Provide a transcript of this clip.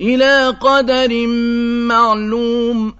إلى قدر معلوم